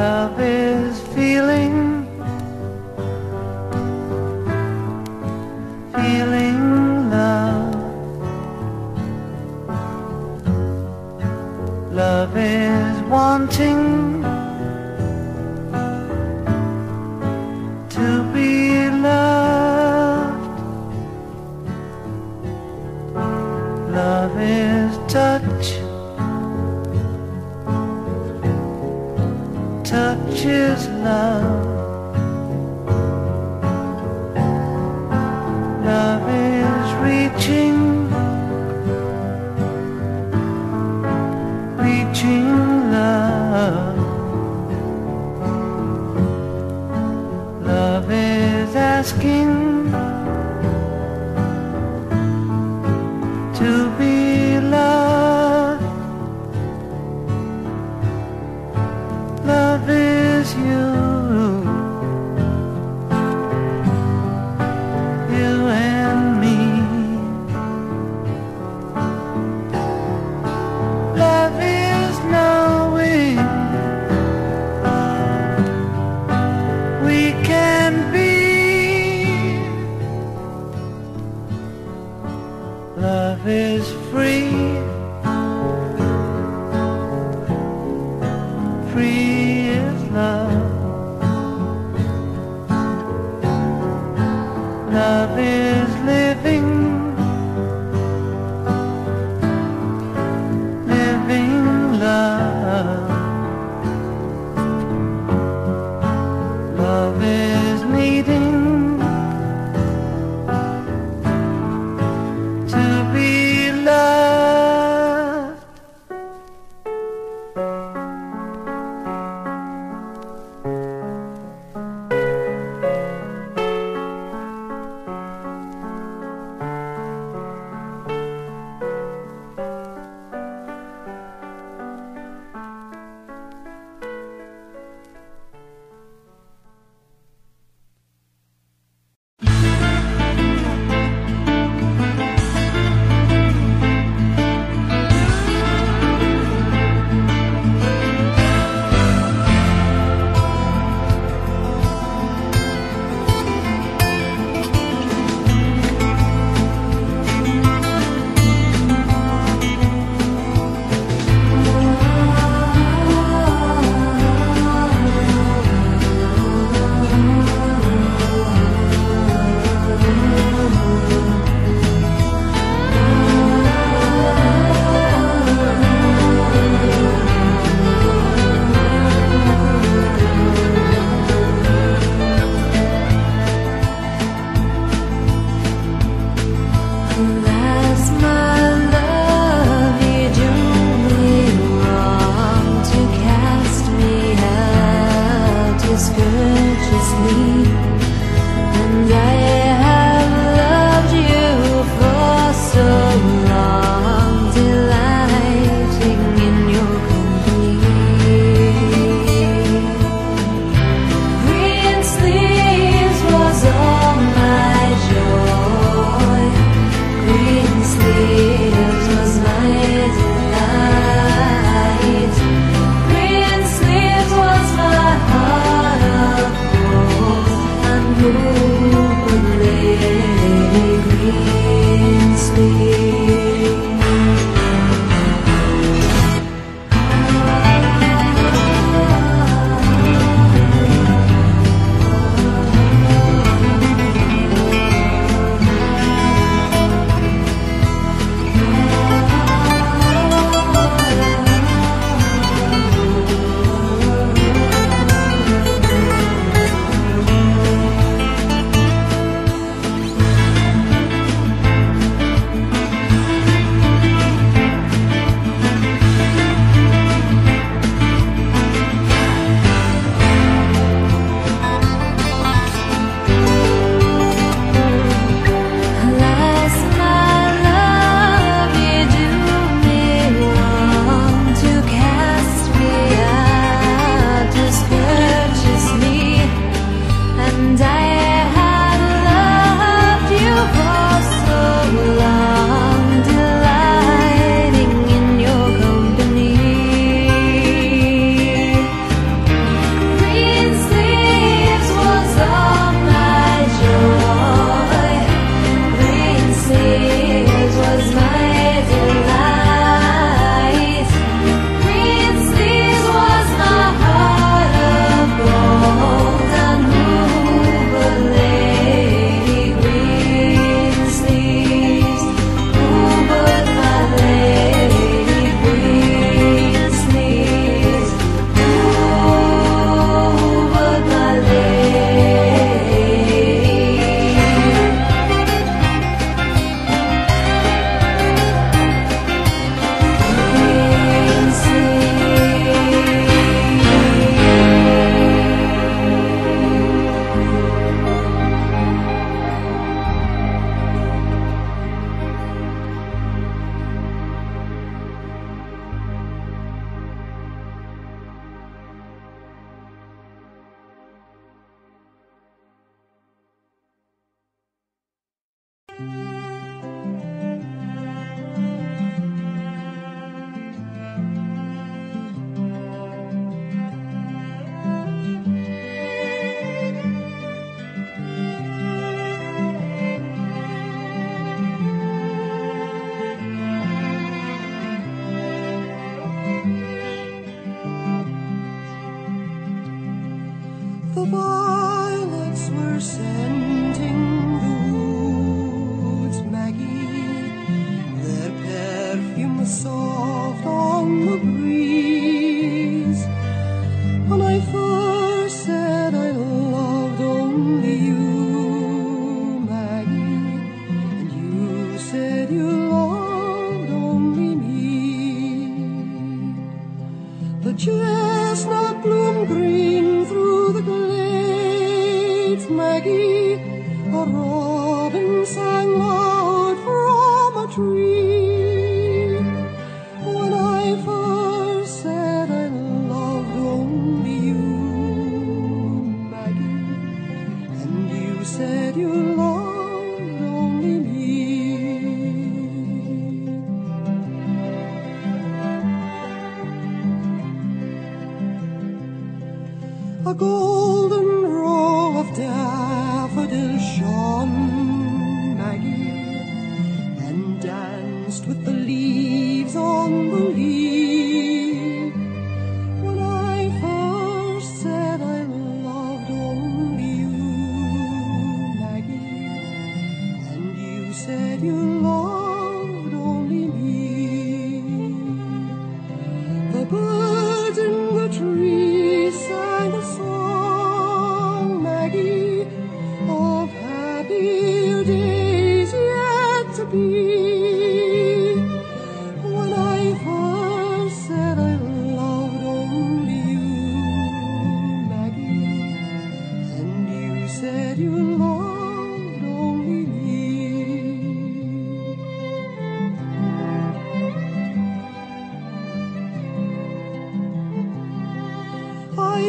Love is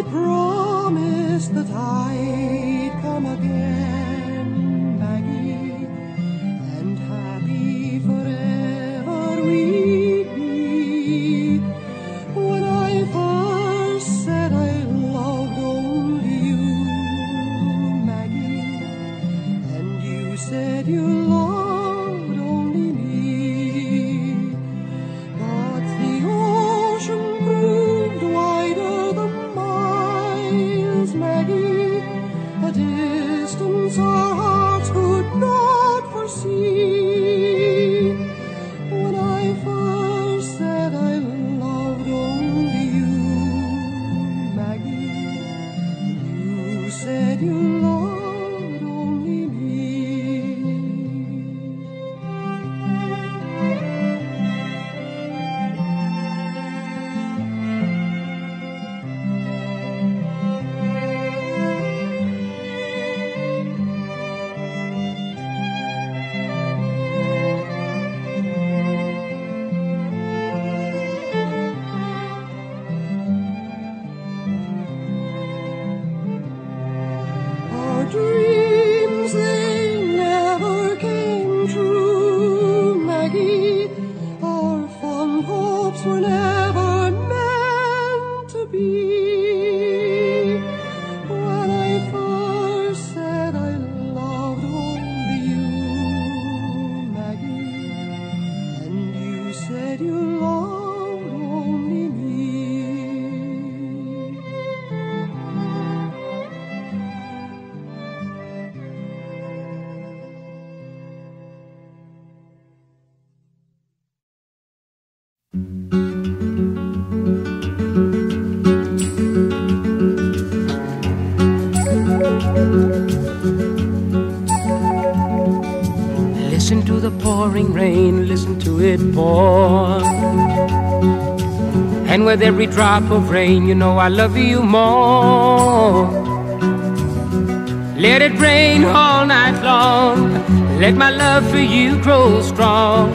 with every drop of rain, you know I love you more. Let it rain all night long. Let my love for you grow strong.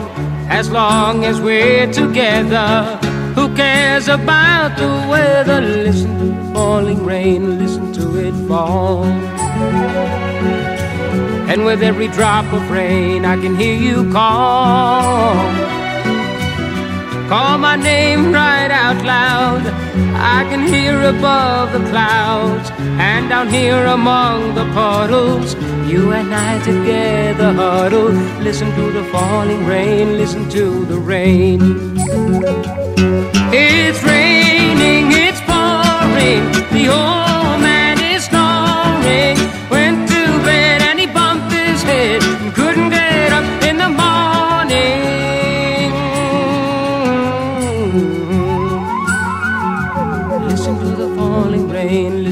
As long as we're together, who cares about the weather? Listen to the falling rain, listen to it fall. And with every drop of rain, I can hear you call. Call my name right out loud. I can hear above the clouds and down here among the puddles. You and I together huddle. Listen to the falling rain, listen to the rain. It's raining, it's pouring. The old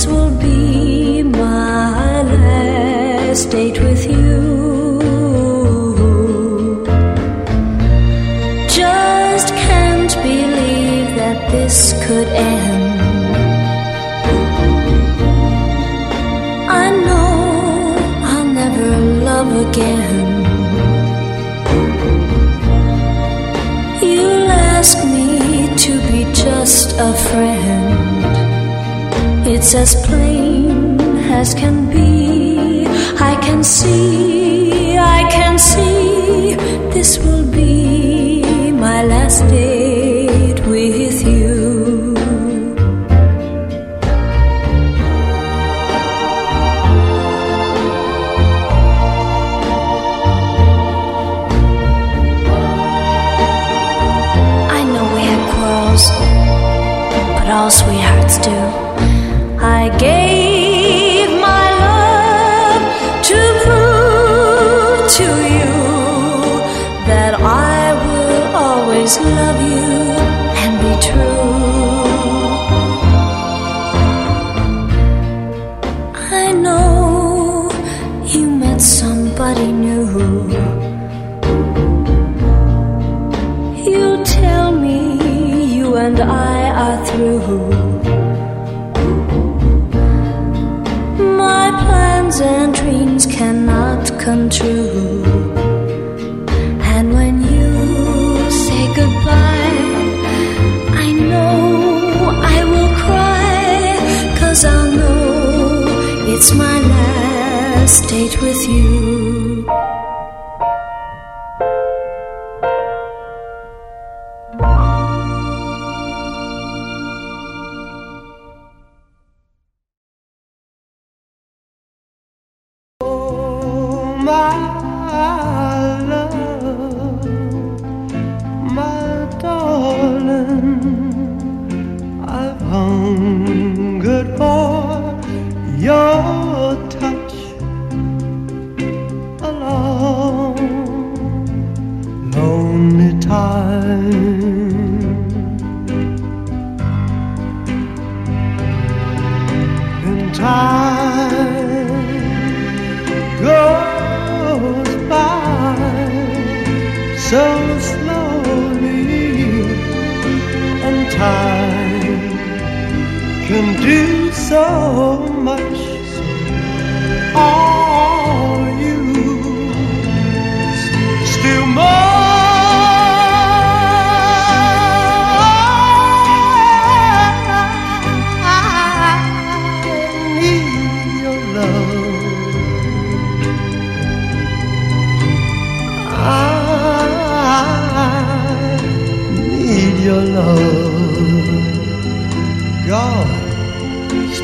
This will be my last date with you. Just can't believe that this could end. It's as plain as can be. I can see. time goes by so slowly, and time can do so.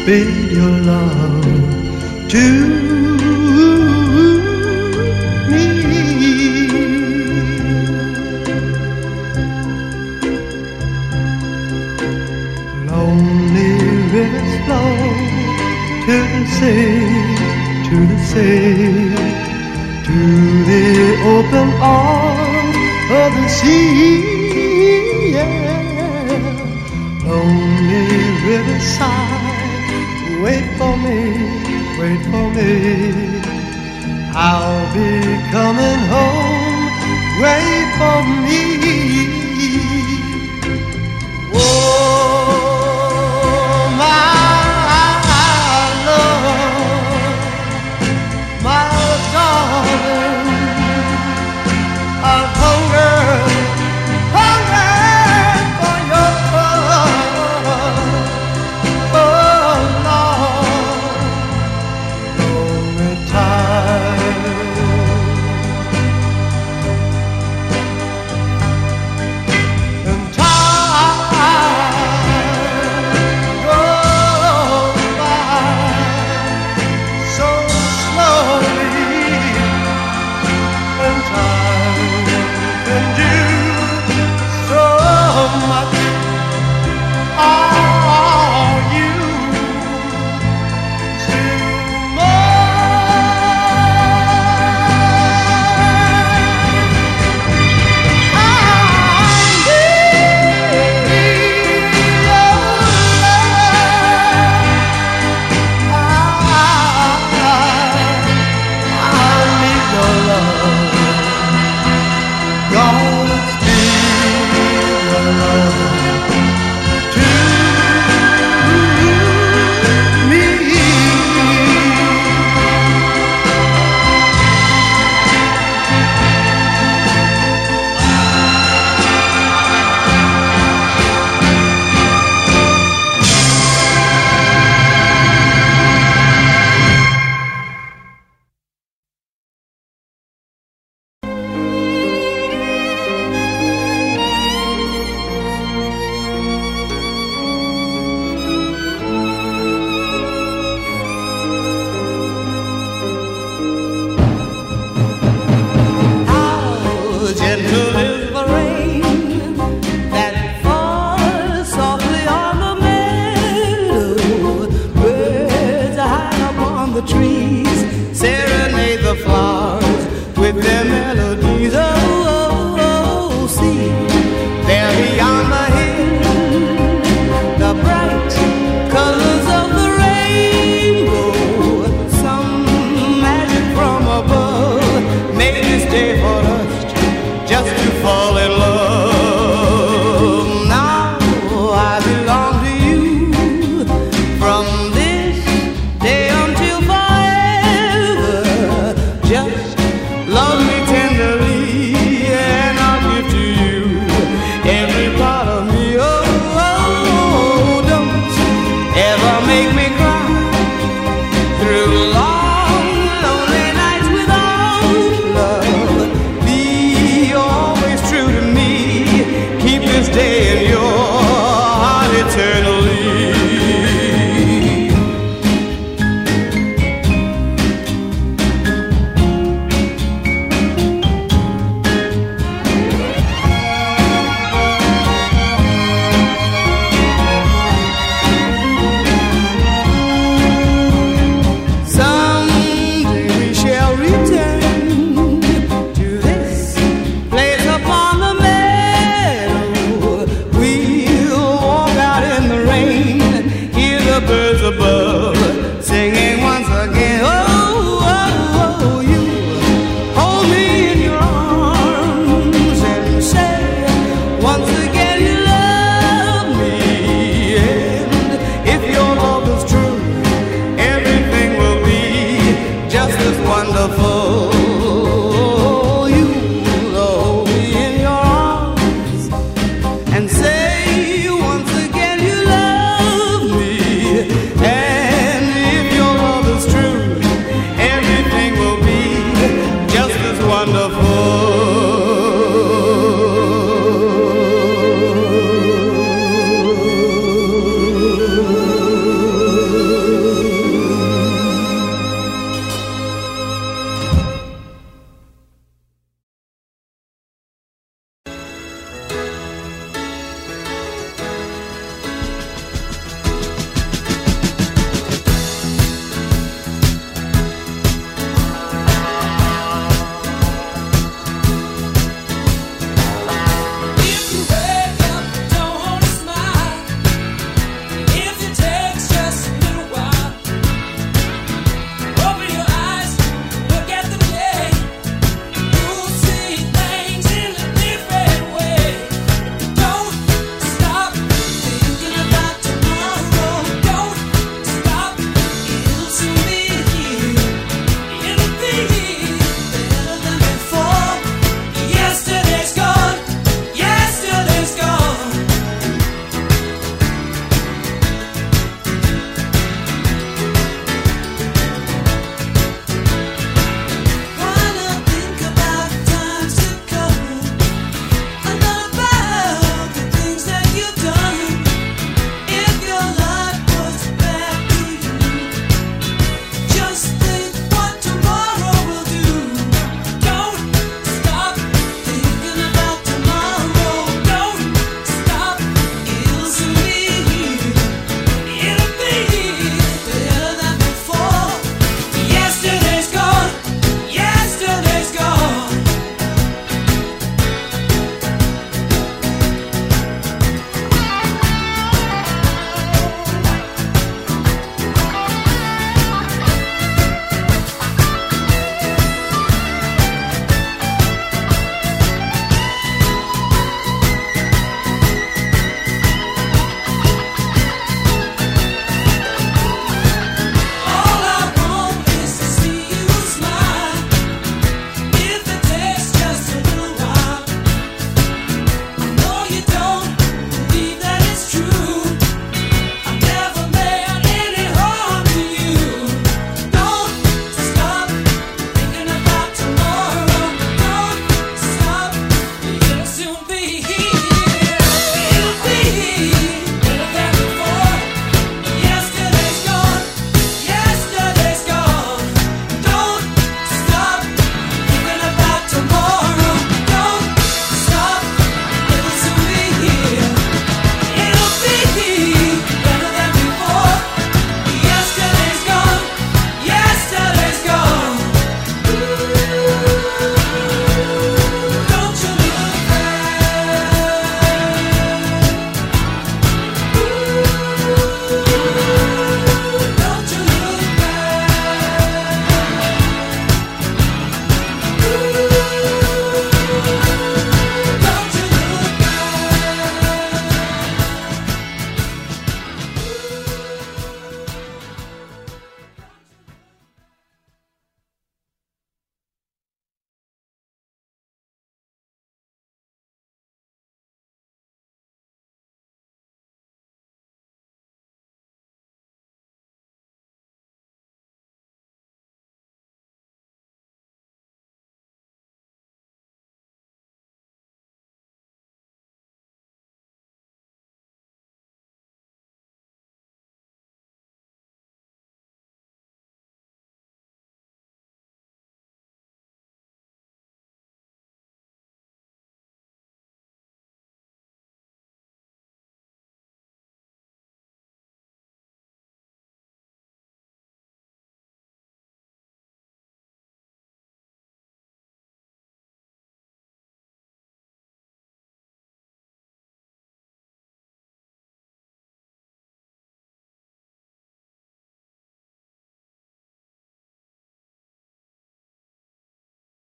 bid your love to me. Lonely rivers flow to the sea, to the sea, to the open arms of the sea.